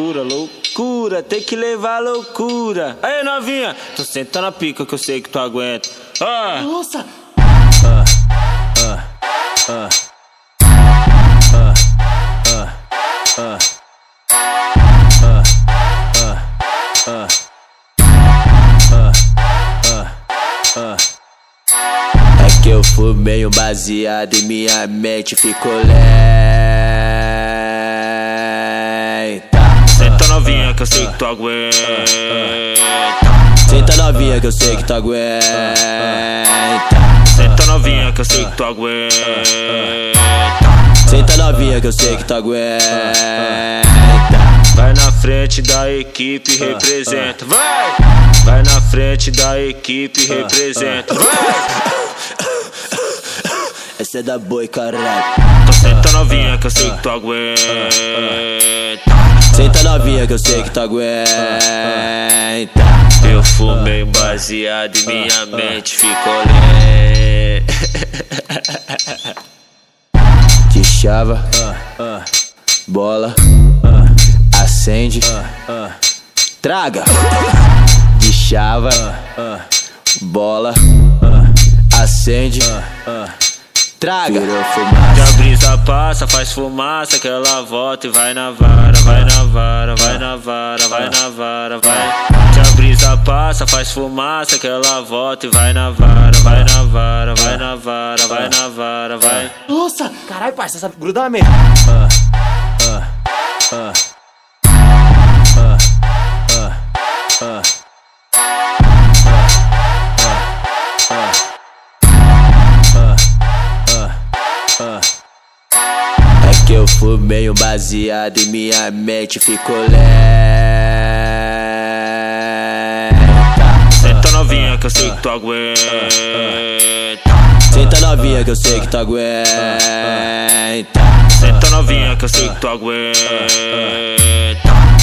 loucura, loucura, tem que levar loucura. Aí, novinha, tô sentando a pica que eu sei que tu aguenta. Ah. Nossa! Ah, ah, ah. Ah, ah, ah. Ah, ah, ah. Ah, ah, ah. É que eu fumei um baseado e minha mente ficou lenta. Novinha que eu sei que tu aguenta. Senta novinha que eu sei que tu aguenta. Senta novinha que eu sei que tu aguenta. Senta novinha que eu sei que tu aguenta. Vai na frente da equipe, representa. Vai! Vai na frente da equipe, representa. Vai! Essa é da boi, caralho. Tô senta novinha que eu sei que tu aguenta. Senta novinha que eu sei que tu aguenta. Eu fumei um baseado e minha mente ficou lenta. De chava, bola, acende, traga. De chava, bola, acende. Traga, que a brisa passa, faz fumaça, que ela volta e vai na vara, vai na vara, vai na vara, vai na vara, vai. Que a brisa passa, faz fumaça, que ela volta e vai na vara, vai na vara, vai na vara, vai na vara, vai. Nossa! Caralho, parça, sabe grudar mesmo. Ah, ah, ah. Fumei um baseado e minha mente ficou lenta. Senta novinha que eu sei que tu aguenta. Senta novinha que eu sei que tu aguenta. Senta novinha que eu sei que tu aguenta.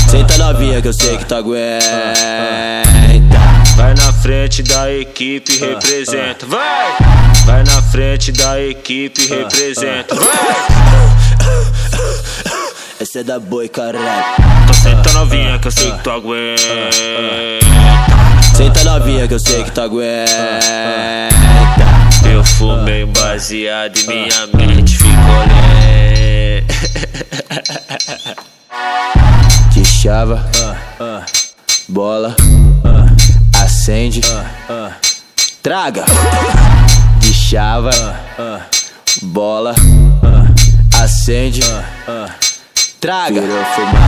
Senta novinha que eu sei que tu aguenta. Vai na frente da equipe, representa. Vai! Vai na frente da equipe, representa. Vai! Essa é da boi, caralho. Tô senta novinha que eu sei que tu aguenta. Senta novinha que eu sei que tu aguenta. Eu fumei um baseado e minha mente ficou lenta. De chava, bola, acende, traga. De chava, bola, acende, traga.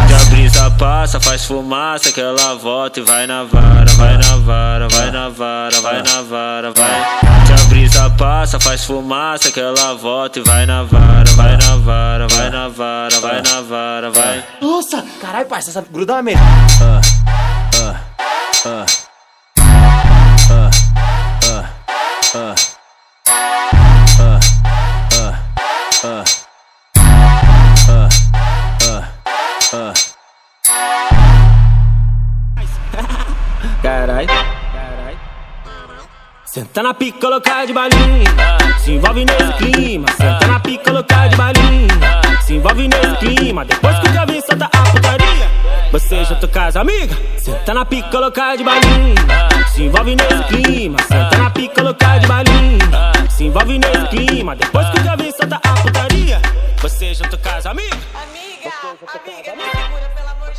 Que a brisa passa, faz fumaça, que ela volta e vai na vara, vai na vara, vai na vara, vai na vara, vai. Que a brisa passa, faz fumaça, que ela volta e vai na vara, vai na vara, vai na vara, vai na vara, vai. Nossa! Caralho, parça, sabe grudar mesmo. Ah, ah. Carai. Senta na pica, colocar de balinha. Se envolve nesse clima. Senta na pica, colocar de balinha. Se envolve nesse clima. Depois que eu já vi, solta a putaria. Você com as amigas. Senta na pica, colocar de balinha. Se envolve nesse clima. Senta na pica, colocar de balinha. Se envolve nesse clima. Depois que eu já vi, solta a putaria. Você junto com as amigas. Amiga, amiga, me segura, pelo amor